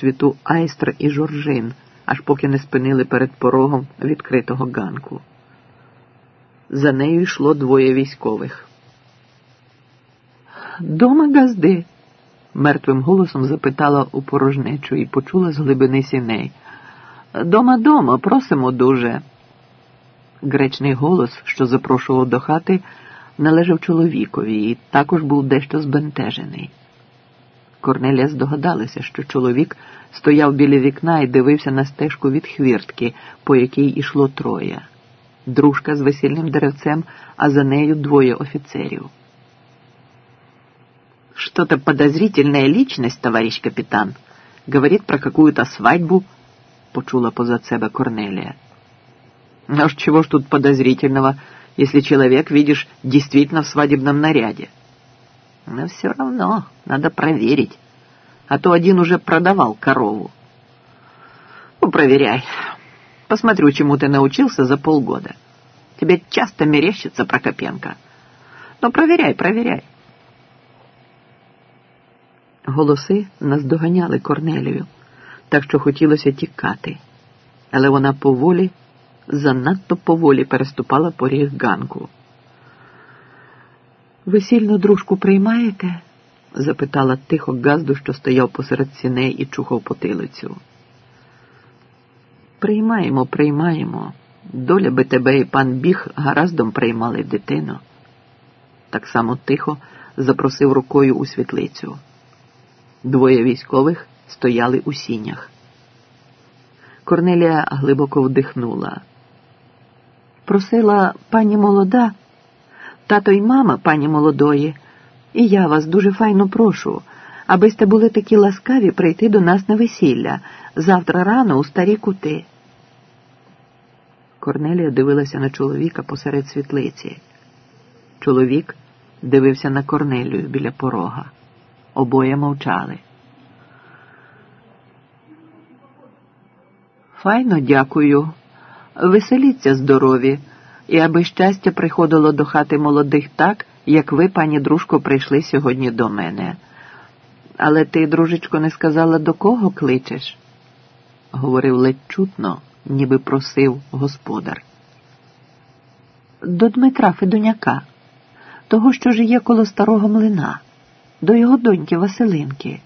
світу Айстра і Жоржин, аж поки не спинили перед порогом відкритого ганку. За нею йшло двоє військових. Дома газди? мертвим голосом запитала у порожнечу і почула з глибини сіней. Дома, дома, просимо дуже. Гречний голос, що запрошував до хати, належав чоловікові і також був дещо збентежений. Корнелія здогадалася, що чоловік стояв біля вікна і дивився на стежку від хвіртки, по якій ішло троє. Дружка з весільним деревцем, а за нею двоє офіцерів. Что-то подозрительная личность, товарищ капитан. Говорит про какую-то свадьбу, почула поза себе Корнелия. А чего ж тут подозрительного, если человек, видишь, действительно в свадебном наряде? Но все равно надо проверить. А то один уже продавал корову. Ну, проверяй. Посмотрю, чему ты научился за полгода. Тебе часто мерещится Прокопенко. Но проверяй, проверяй. Голоси наздоганяли Корнелію, так що хотілося тікати, але вона поволі, занадто поволі переступала поріг ганку. Весільну дружку приймаєте? запитала тихо Газду, що стояв посеред сіней і чухав потилицю. Приймаємо, приймаємо. Доля би тебе і пан біг гараздом приймали дитину. Так само тихо запросив рукою у світлицю. Двоє військових стояли у сінях. Корнелія глибоко вдихнула. Просила пані молода, тато й мама пані молодої, і я вас дуже файно прошу, аби сте були такі ласкаві прийти до нас на весілля завтра рано у старі кути. Корнелія дивилася на чоловіка посеред світлиці. Чоловік дивився на Корнелію біля порога. Обоє мовчали. Файно дякую. Веселіться здорові, і аби щастя приходило до хати молодих так, як ви, пані дружко, прийшли сьогодні до мене. Але ти, дружечко, не сказала, до кого кличеш? говорив ледь чутно, ніби просив господар. До Дмитра Федоняка, того, що жиє коло старого млина до його доньки Василинки.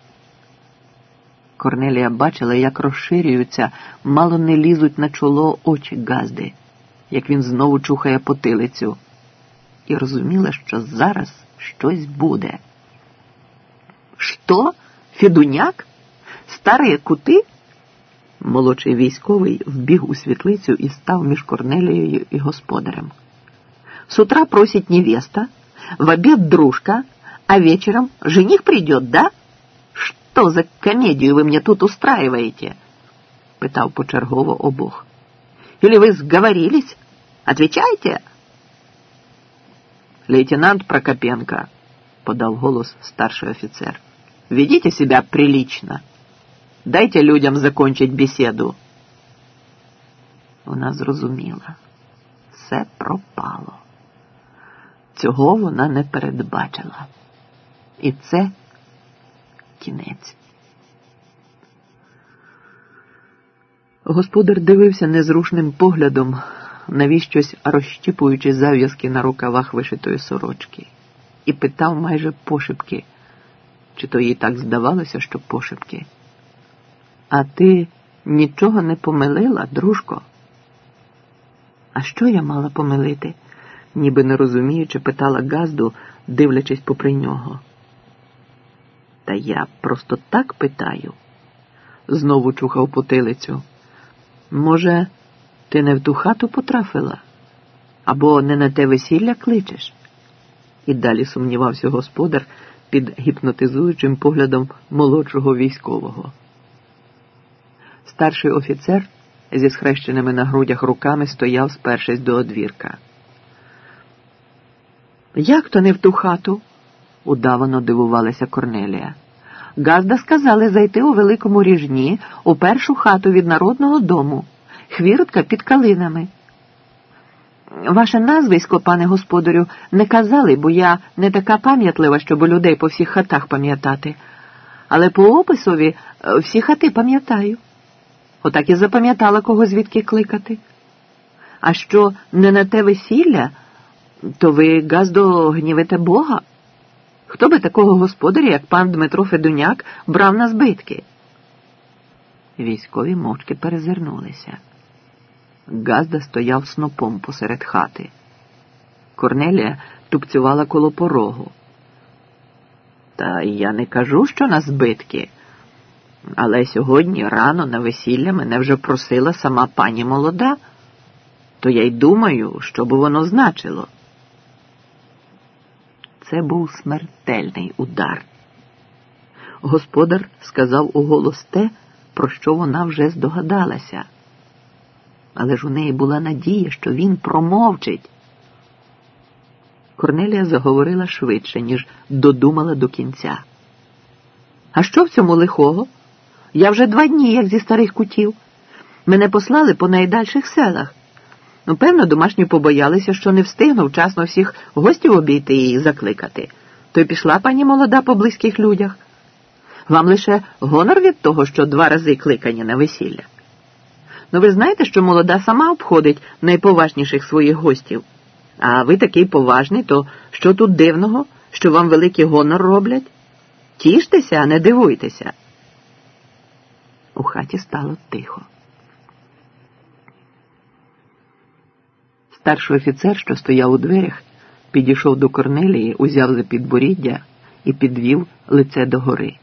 Корнелія бачила, як розширюються, мало не лізуть на чоло очі Газди, як він знову чухає потилицю, і розуміла, що зараз щось буде. Що? Федуняк? Старі кути? Молодший військовий вбіг у світлицю і став між Корнелією і господарем. С утра просить невеста, в обед дружка, а вечером жених придет, да? Что за комедию вы мне тут устраиваете? Пытал почергово обох. Или вы сговорились? Отвечайте. Лейтенант Прокопенко, подал голос старший офицер. Ведите себя прилично. Дайте людям закончить беседу. Вона зрозуміла. Все пропало. Цього вона не передбачила. І це кінець. Господар дивився незрушним поглядом, навіщось розщіпуючи зав'язки на рукавах вишитої сорочки, і питав майже пошепки, чи то їй так здавалося, що пошепки. А ти нічого не помилила, дружко? А що я мала помилити? ніби не розуміючи, питала Газду, дивлячись попри нього. Та я просто так питаю, знову чухав потилицю. Може, ти не в ту хату потрафила? Або не на те весілля кличеш? І далі сумнівався господар під гіпнотизуючим поглядом молодшого військового. Старший офіцер зі схрещеними на грудях руками стояв, спершись до одвірка. Як то не в ту хату? удавано дивувалася Корнелія. Газда сказали зайти у великому ріжні у першу хату від народного дому, хвіртка під калинами. Ваше назвисько, пане господарю, не казали, бо я не така пам'ятлива, щоб людей по всіх хатах пам'ятати. але по описові е, всі хати пам'ятаю. Отак і запам'ятала кого звідки кликати. А що не на те весілля, то ви, Газдо, гнівите Бога? Хто би такого господаря, як пан Дмитро Федуняк, брав на збитки? Військові мовчки перезирнулися. Газда стояв снопом посеред хати. Корнелія тупцювала коло порогу. Та я не кажу, що на збитки. Але сьогодні рано на весілля мене вже просила сама пані молода, то я й думаю, що би воно значило. Це був смертельний удар. Господар сказав у голос те, про що вона вже здогадалася. Але ж у неї була надія, що він промовчить. Корнелія заговорила швидше, ніж додумала до кінця. А що в цьому лихого? Я вже два дні, як зі старих кутів. Мене послали по найдальших селах. Ну, певно, домашні побоялися, що не встигну вчасно всіх гостів обійти і закликати. То й пішла пані молода по близьких людях. Вам лише гонор від того, що два рази кликані на весілля. Ну ви знаєте, що молода сама обходить найповажніших своїх гостів. А ви такий поважний, то що тут дивного, що вам великий гонор роблять? Тіштеся, а не дивуйтеся. У хаті стало тихо. Старший офіцер, що стояв у дверях, підійшов до Корнелії, узяв за підборіддя і підвів лице догори.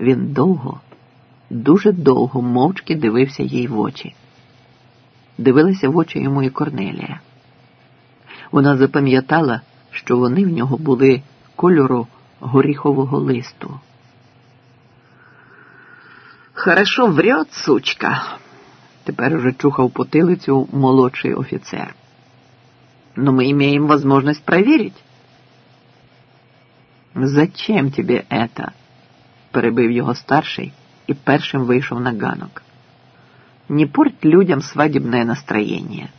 Він довго, дуже довго мовчки дивився їй в очі. Дивилася в очі йому і Корнелія. Вона запам'ятала, що вони в нього були кольору горіхового листу. Хорошо врет, сучка. Тепер уже чухав потилицю молодший офіцер. Но мы имеем возможность проверить. Зачем тебе это? перебив його старший і першим вийшов на ганок. Не порть людям свадебное настроение.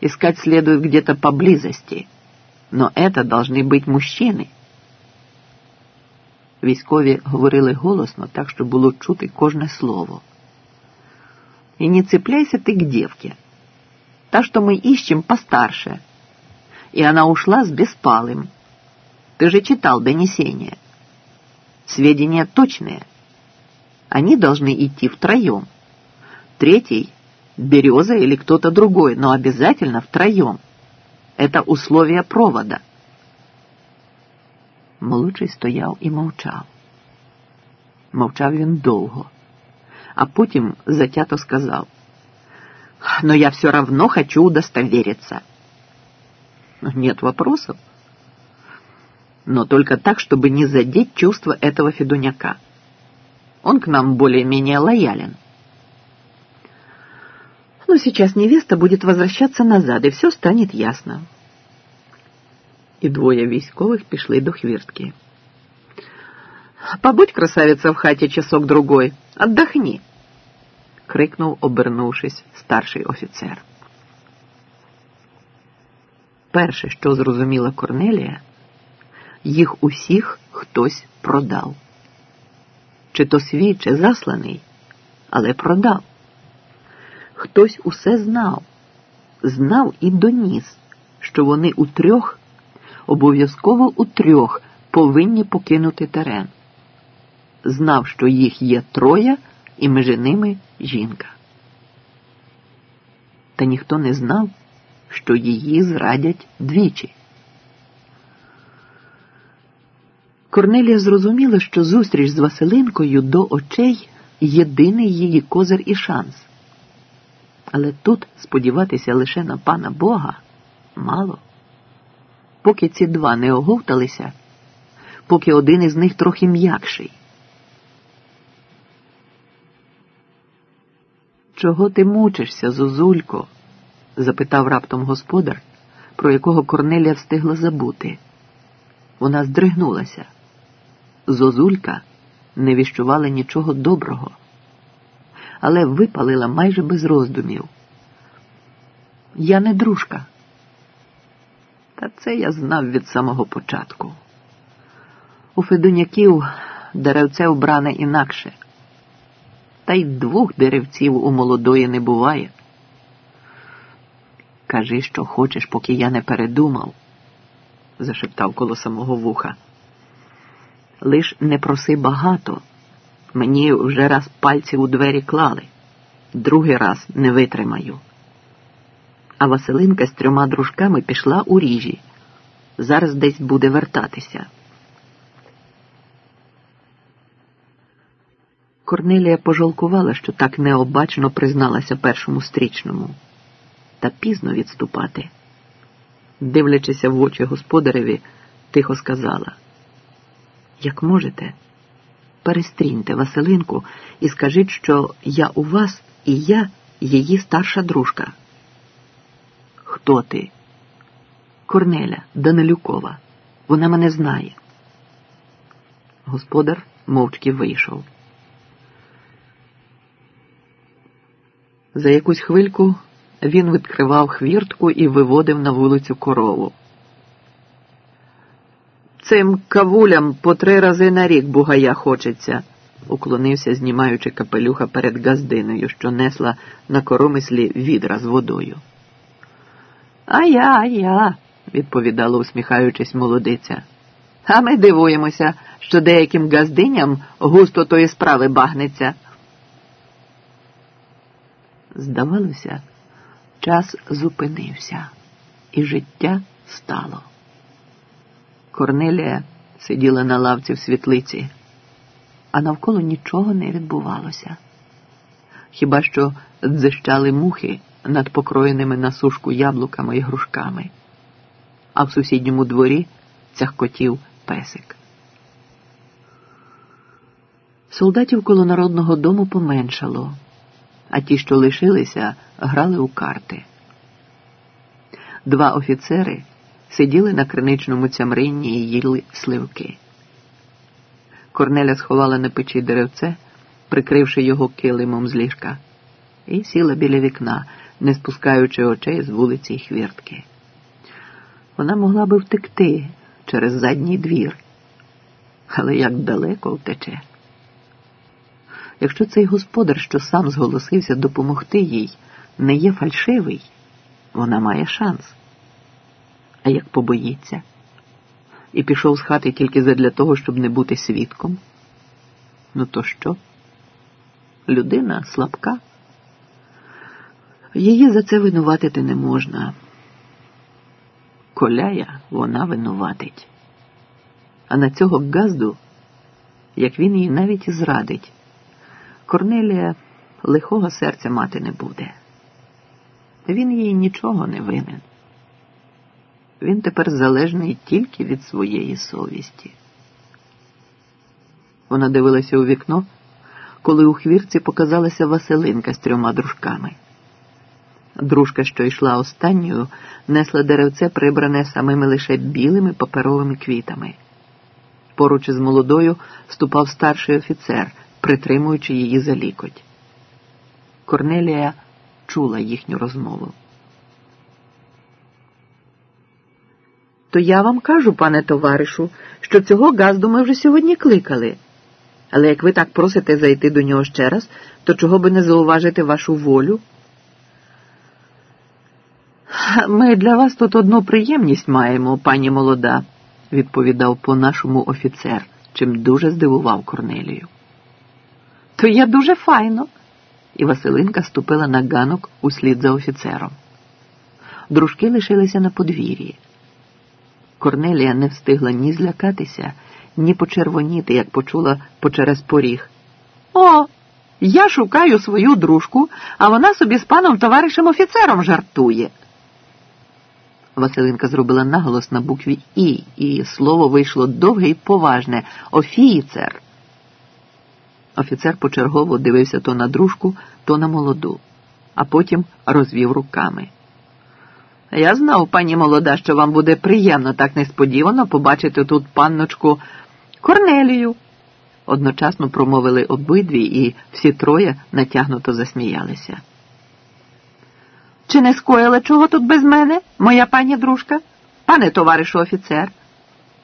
Искать следует где-то поблизости, но это должны быть мужчины. Військові говорили голосно, так що було чути кожне слово. И не цепляйся ты к девке. Та, что мы ищем, постарше. И она ушла с Беспалым. Ты же читал донесение. Сведения точные. Они должны идти втроем. Третий — Береза или кто-то другой, но обязательно втроем. Это условие провода. Молодший стояв і мовчав. Мовчав він довго, а потім затято сказав, «Но я все равно хочу удостовериться». «Нет вопросов» но только так, чтобы не задеть чувства этого Федуняка. Он к нам более-менее лоялен. Но сейчас невеста будет возвращаться назад, и все станет ясно. І двоє військових пішли до хвіртки. Побудь, красавица, в хаті часок другой, отдохни, крикнув, обернувшись, старший офіцер. Перше, що зрозуміла Корнелія їх усіх хтось продав. Чи то свій, чи засланий, але продав. Хтось усе знав, знав і доніс, що вони у трьох, обов'язково у трьох повинні покинути терен. Знав, що їх є троє, і між ними жінка. Та ніхто не знав, що її зрадять двічі. Корнелія зрозуміла, що зустріч з Василинкою до очей єдиний її козир і шанс. Але тут сподіватися лише на пана Бога мало. Поки ці два не оговталися, поки один із них трохи м'якший. Чого ти мучишся, Зозулько? запитав раптом господар, про якого Корнелія встигла забути. Вона здригнулася. Зозулька не віщувала нічого доброго, але випалила майже без роздумів. Я не дружка. Та це я знав від самого початку. У Федуняків деревце вбране інакше. Та й двох деревців у молодої не буває. Кажи, що хочеш, поки я не передумав, зашептав коло самого вуха. Лиш не проси багато. Мені вже раз пальці у двері клали, другий раз не витримаю. А Василинка з трьома дружками пішла у ріжі. Зараз десь буде вертатися. Корнелія пожалкувала, що так необачно призналася першому стрічному, та пізно відступати. Дивлячися в очі господареві, тихо сказала: Як можете, перестріньте Василинку і скажіть, що я у вас і я її старша дружка. Хто ти? Корнеля Данилюкова. Вона мене знає. Господар мовчки вийшов. За якусь хвильку він відкривав хвіртку і виводив на вулицю корову. Цим кавулям по три рази на рік бугая хочеться, уклонився, знімаючи капелюха перед газдиною, що несла на коромислі відра з водою. А я, а я, відповідала, усміхаючись, молодиця. А ми дивуємося, що деяким газдиням густо тої справи багнеться. Здавалося, час зупинився, і життя стало. Корнелія сиділа на лавці в світлиці, а навколо нічого не відбувалося. Хіба що дзищали мухи над покроєними на сушку яблуками і грушками, а в сусідньому дворі цяхкотів песик. Солдатів коло народного дому поменшало а ті, що лишилися, грали у карти. Два офіцери сиділи на криничному цямринні і їли сливки. Корнеля сховала на печі деревце, прикривши його килимом з ліжка, і сіла біля вікна, не спускаючи очей з вулиці й хвіртки. Вона могла би втекти через задній двір, але як далеко втече. Якщо цей господар, що сам зголосився допомогти їй, не є фальшивий, вона має шанс. А як побоїться, і пішов з хати тільки задля того, щоб не бути свідком, ну то що? Людина слабка. Її за це винуватити не можна. Коляя вона винуватить. А на цього газду, як він її навіть і зрадить. Корнелія лихого серця мати не буде. Він їй нічого не винен. Він тепер залежний тільки від своєї совісті. Вона дивилася у вікно, коли у хвірці показалася Василинка з трьома дружками. Дружка, що йшла останньою, несла деревце, прибране самими лише білими паперовими квітами. Поруч із молодою ступав старший офіцер притримуючи її за лікоть. Корнелія чула їхню розмову. То я вам кажу, пане товаришу, що цього газду ми вже сьогодні кликали. Але як ви так просите зайти до нього ще раз, то чого би не зауважити вашу волю? Ми для вас тут одну приємність маємо, пані молода, відповідав по нашому офіцер, чим дуже здивував Корнелію. То я дуже файно. І Василинка ступила на ганок услід за офіцером. Дружки лишилися на подвір'ї. Корнелія не встигла ні злякатися, ні почервоніти, як почула по через поріг. О, я шукаю свою дружку, а вона собі з паном товаришем офіцером жартує. Василинка зробила наголос на букві І, і слово вийшло довге і поважне офіцер. Офіцер почергово дивився то на дружку, то на молоду, а потім розвів руками. Я знав, пані молода, що вам буде приємно так несподівано побачити тут панночку Корнелію. Одночасно промовили обидві, і всі троє натягнуто засміялися. Чи не скоїла чого тут без мене, моя пані дружка, пане товаришу офіцер?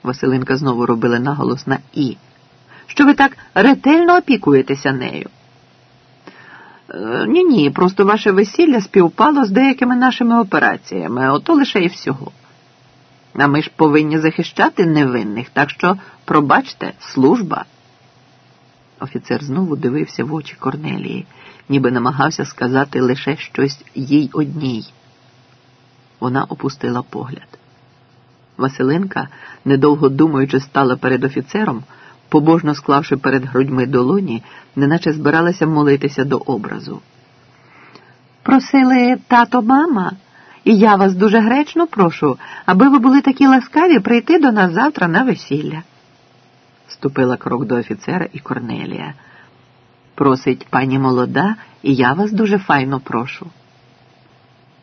Василинка знову робила наголос на І що ви так ретельно опікуєтеся нею. Ні, ні, просто ваше весілля співпало з деякими нашими операціями, ото лише і всього. А ми ж повинні захищати невинних, так що, пробачте, служба. Офіцер знову дивився в очі Корнелії, ніби намагався сказати лише щось їй одній. Вона опустила погляд. Василинка, недовго думаючи, стала перед офіцером, побожно склавши перед грудьми долоні, неначе збиралася молитися до образу. Просили тато, мама, і я вас дуже гречно прошу, аби ви були такі ласкаві прийти до нас завтра на весілля. Ступила крок до офіцера і Корнелія. Просить пані молода, і я вас дуже файно прошу.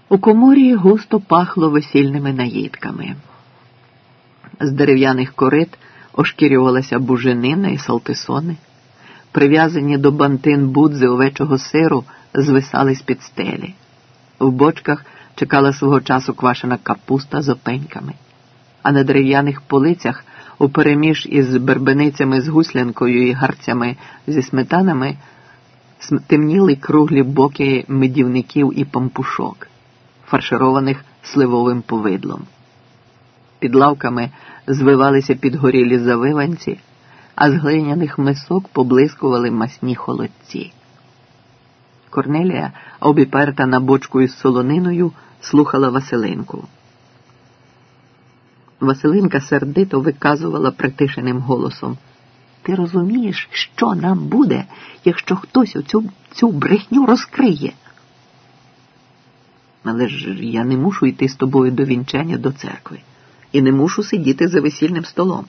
У коморі густо пахло весільними наїдками. З дерев'яних корит ошкірювалася буженина і салтисони. Прив'язані до бантин будзи овечого сиру звисали з під стелі. В бочках чекала свого часу квашена капуста з опеньками, а на дерев'яних полицях, упереміж із бербеницями з гуслянкою і гарцями зі сметанами, темніли круглі боки медівників і пампушок, фаршированих сливовим повидлом. Під лавками звивалися підгорілі завиванці, а з глиняних мисок поблискували масні холодці. Корнелія, обіперта на бочку із солониною, слухала Василинку. Василинка сердито виказувала притишеним голосом. Ти розумієш, що нам буде, якщо хтось оцю цю брехню розкриє? Але ж я не мушу йти з тобою до вінчання до церкви і не мушу сидіти за весільним столом.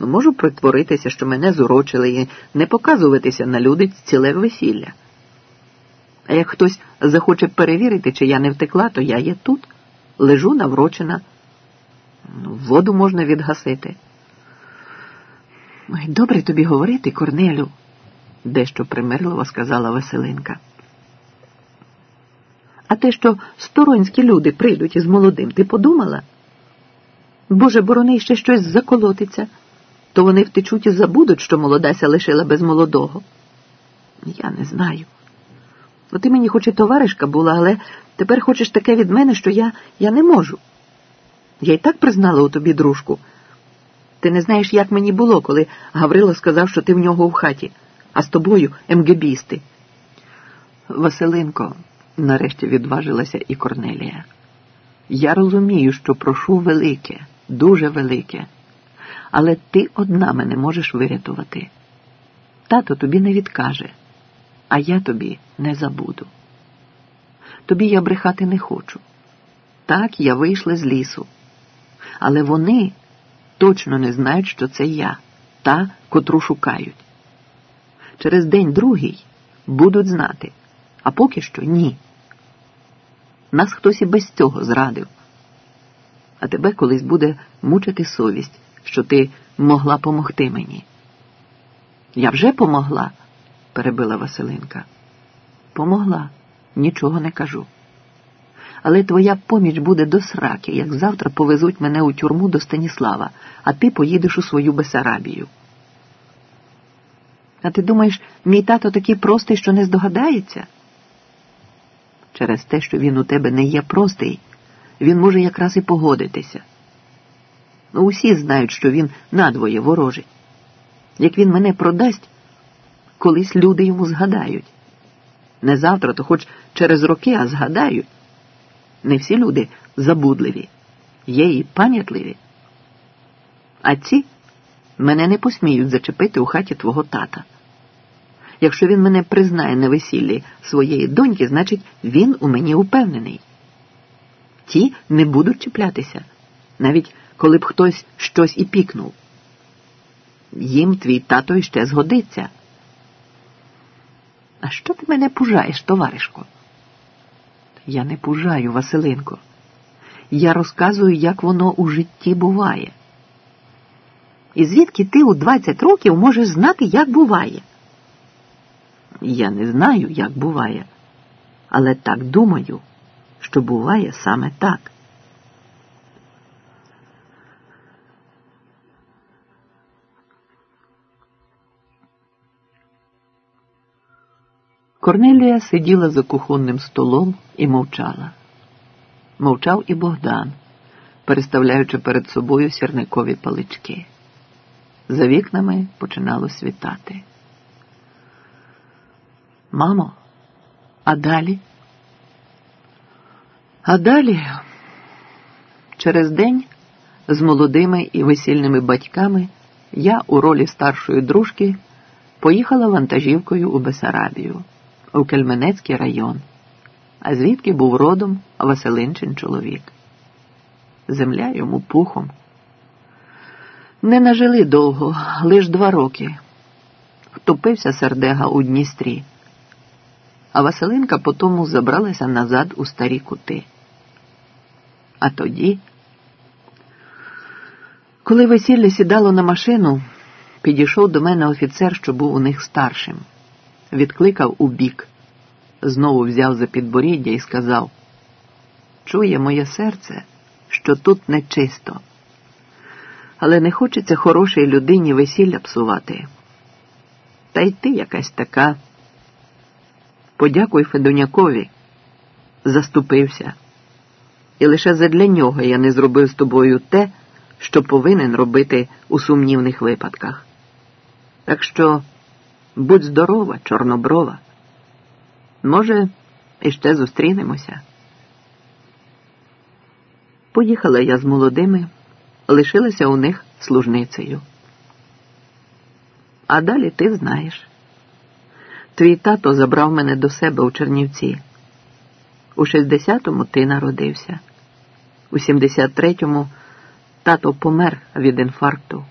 Ну, Можу притворитися, що мене зурочили і не показуватися на люди ціле весілля. А як хтось захоче перевірити, чи я не втекла, то я є тут, лежу наврочена. Ну, воду можна відгасити. Добре тобі говорити, Корнелю, дещо примирливо сказала Василинка. А те, що сторонські люди прийдуть із молодим, ти подумала? Боже, борони ще щось заколотиться, то вони втечуть і забудуть, що молодася лишила без молодого. Я не знаю. Ну, ти мені хоч і товаришка була, але тепер хочеш таке від мене, що я, я не можу. Я й так признала у тобі дружку. Ти не знаєш, як мені було, коли Гаврило сказав, що ти в нього в хаті, а з тобою МГБісти. Василинко, нарешті відважилася і Корнелія. Я розумію, що прошу велике, дуже велике, але ти одна мене можеш вирятувати. Тато тобі не відкаже, а я тобі не забуду. Тобі я брехати не хочу. Так, я вийшла з лісу, але вони точно не знають, що це я, та, котру шукають. Через день другий будуть знати, а поки що ні. Нас хтось і без цього зрадив. А тебе колись буде мучити совість, що ти могла помогти мені. Я вже помогла, перебила Василинка. Помогла, нічого не кажу. Але твоя поміч буде до сраки, як завтра повезуть мене у тюрму до Станіслава, а ти поїдеш у свою Бесарабію. А ти думаєш, мій тато такий простий, що не здогадається? Через те, що він у тебе не є простий, він може якраз і погодитися. Ну, усі знають, що він надвоє ворожий. Як він мене продасть, колись люди йому згадають. Не завтра, то хоч через роки, а згадають. Не всі люди забудливі, є і пам'ятливі. А ці мене не посміють зачепити у хаті твого тата. Якщо він мене признає на весіллі своєї доньки, значить він у мені упевнений. Ті не будуть чіплятися, навіть коли б хтось щось і пікнув. Їм твій тато іще згодиться. А що ти мене пужаєш, товаришко? Я не пужаю, Василинко. Я розказую, як воно у житті буває. І звідки ти у 20 років можеш знати, як буває? Я не знаю, як буває, але так думаю, що буває саме так. Корнелія сиділа за кухонним столом і мовчала. Мовчав і Богдан, переставляючи перед собою сірникові палички. За вікнами починало світати. Мамо, а далі? А далі через день з молодими і весільними батьками я у ролі старшої дружки поїхала вантажівкою у Бесарабію, у Кельменецький район, а звідки був родом Василинчин чоловік. Земля йому пухом. Не нажили довго, лиш два роки. Втопився сердега у Дністрі, а Василинка потому забралася назад у старі кути. А тоді, коли весілля сідало на машину, підійшов до мене офіцер, що був у них старшим, відкликав у бік, знову взяв за підборіддя і сказав: Чує моє серце, що тут нечисто, але не хочеться хорошій людині весілля псувати. Та й ти якась така. Подякуй Федонякові, заступився. І лише задля нього я не зробив з тобою те, що повинен робити у сумнівних випадках. Так що будь здорова, чорноброва. Може, іще зустрінемося. Поїхала я з молодими, лишилася у них служницею. А далі ти знаєш. Твій тато забрав мене до себе у Чернівці. У 60-му ти народився, у 73-му тато помер від інфаркту.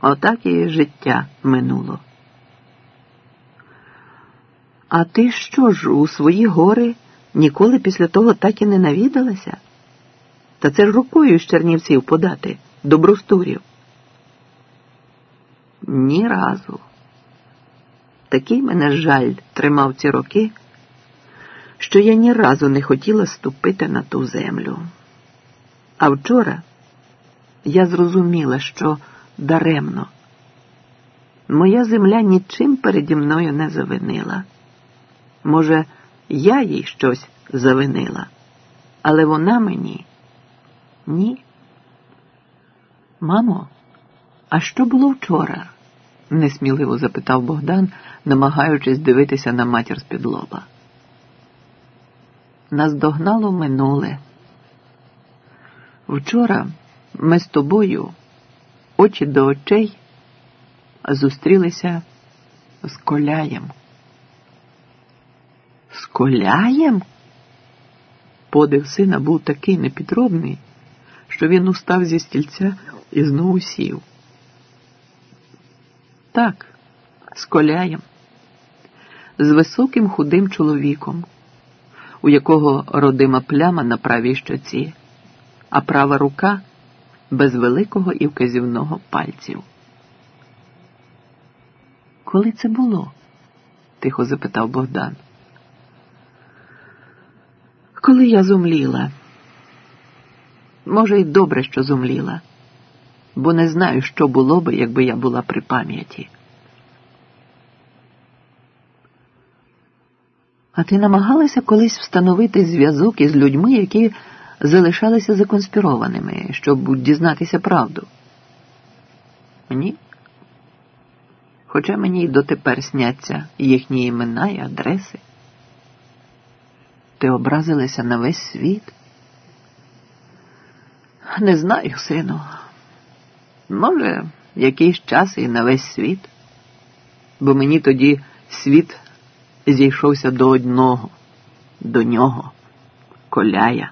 Отак і життя минуло. А ти що ж у свої гори ніколи після того так і не навідалася? Та це ж рукою з Чернівців подати, до брустурів. Ні разу. Такий мене жаль тримав ці роки, що я ні разу не хотіла ступити на ту землю. А вчора я зрозуміла, що даремно. Моя земля нічим переді мною не завинила. Може, я їй щось завинила, але вона мені ні. Мамо, а що було вчора? несміливо запитав Богдан, намагаючись дивитися на матір з-під лоба. Наздогнало минуле. Вчора ми з тобою очі до очей зустрілися з коляєм. З коляєм? Подив сина був такий непідробний, що він устав зі стільця і знову сів. Так, з коляєм, з високим худим чоловіком, у якого родима пляма на правій щоці, а права рука без великого і вказівного пальців. Коли це було? тихо запитав Богдан. Коли я зумліла. Може, й добре, що зумліла бо не знаю, що було би, якби я була при пам'яті. А ти намагалася колись встановити зв'язок із людьми, які залишалися законспірованими, щоб дізнатися правду? Ні. Хоча мені й дотепер сняться їхні імена і адреси. Ти образилася на весь світ? Не знаю, сину. Може, якийсь час і на весь світ, бо мені тоді світ зійшовся до одного, до нього, коляя.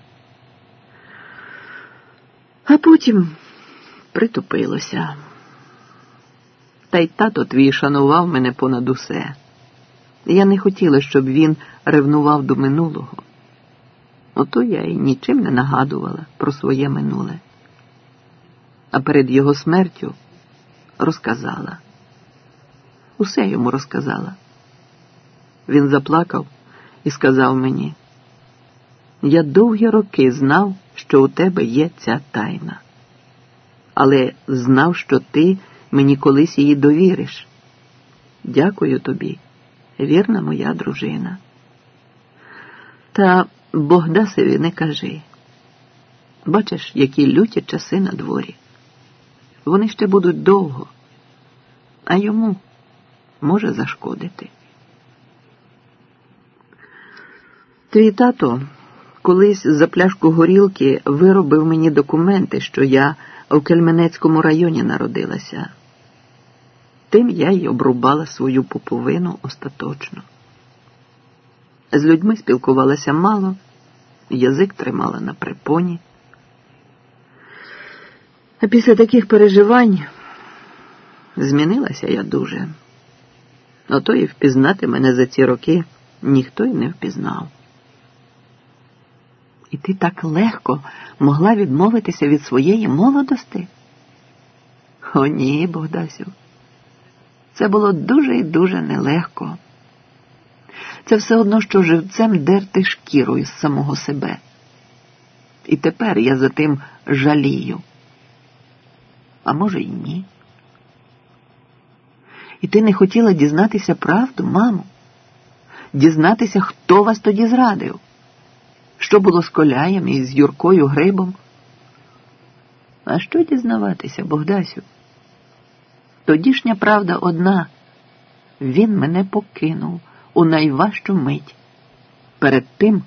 А потім притупилося. Та й тато твій шанував мене понад усе. Я не хотіла, щоб він ревнував до минулого. Ото я й нічим не нагадувала про своє минуле а перед його смертю розказала. Усе йому розказала. Він заплакав і сказав мені, я довгі роки знав, що у тебе є ця тайна, але знав, що ти мені колись її довіриш. Дякую тобі, вірна моя дружина. Та Богдасеві не кажи. Бачиш, які люті часи на дворі. Вони ще будуть довго, а йому може зашкодити. Твій тато колись за пляшку горілки виробив мені документи, що я в Кельменецькому районі народилася. Тим я й обрубала свою пуповину остаточно. З людьми спілкувалася мало, язик тримала на припоні. А після таких переживань змінилася я дуже. Ото і впізнати мене за ці роки ніхто й не впізнав. І ти так легко могла відмовитися від своєї молодости? О, ні, Богдасю. Це було дуже і дуже нелегко. Це все одно, що живцем дерти шкіру із самого себе. І тепер я за тим жалію. А може, й ні. І ти не хотіла дізнатися правду, мамо? Дізнатися, хто вас тоді зрадив? Що було з коляєм і з Юркою Грибом? А що дізнаватися, Богдасю? Тодішня правда одна. Він мене покинув у найважчу мить, перед тим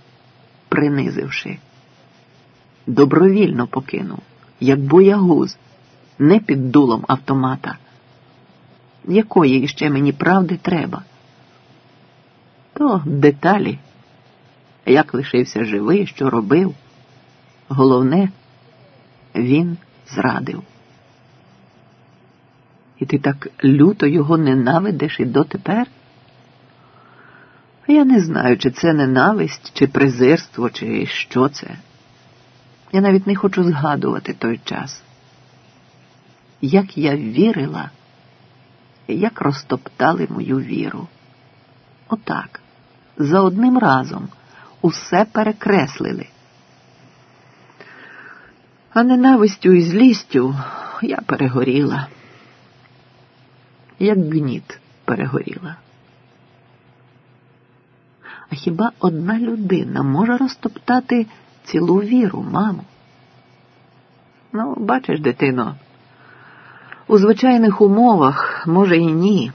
принизивши. Добровільно покинув, як боягуз, не під дулом автомата. Якої ще мені правди треба? То деталі, як лишився живий, що робив. Головне, він зрадив. І ти так люто його ненавидиш і дотепер? Я не знаю, чи це ненависть, чи презирство, чи що це. Я навіть не хочу згадувати той час. Як я вірила, як розтоптали мою віру. Отак, за одним разом усе перекреслили. А ненавистю і злістю я перегоріла, як гніт перегоріла. А хіба одна людина може розтоптати цілу віру, маму? Ну, бачиш, дитино, у звичайних умовах, може, і ні,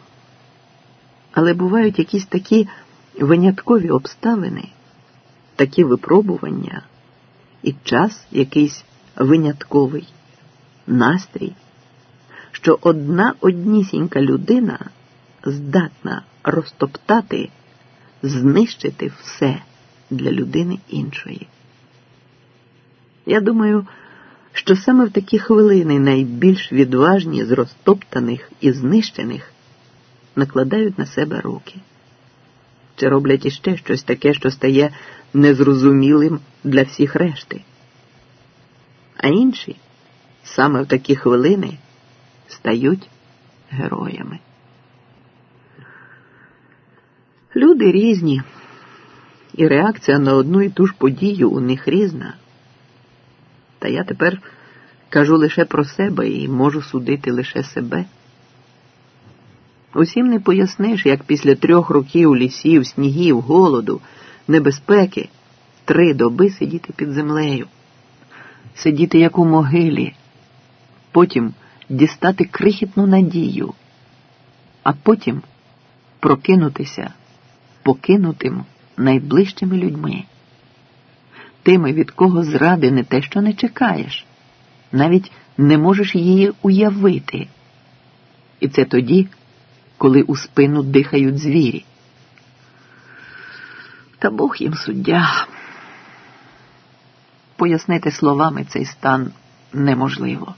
але бувають якісь такі виняткові обставини, такі випробування і час якийсь винятковий, настрій, що одна однісінька людина здатна розтоптати знищити все для людини іншої. Я думаю, що саме в такі хвилини найбільш відважні з розтоптаних і знищених накладають на себе руки, чи роблять іще щось таке, що стає незрозумілим для всіх решти. А інші саме в такі хвилини стають героями. Люди різні, і реакція на одну і ту ж подію у них різна. Та я тепер кажу лише про себе і можу судити лише себе. Усім не поясниш, як після трьох років лісів, снігів, голоду, небезпеки три доби сидіти під землею, сидіти як у могилі, потім дістати крихітну надію, а потім прокинутися покинутим найближчими людьми, тими, від кого зради не те, що не чекаєш, навіть не можеш її уявити. І це тоді, коли у спину дихають звірі. Та Бог їм суддя. Пояснити словами цей стан неможливо.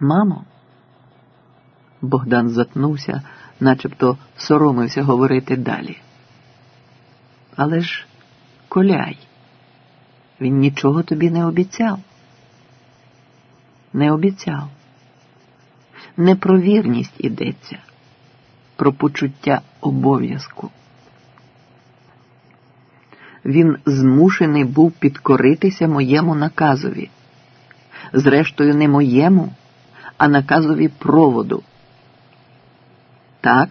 Мамо, Богдан затнувся начебто соромився говорити далі. Але ж коляй, він нічого тобі не обіцяв. Не обіцяв. Не про вірність ідеться, про почуття обов'язку. Він змушений був підкоритися моєму наказові. Зрештою, не моєму, а наказові проводу Так,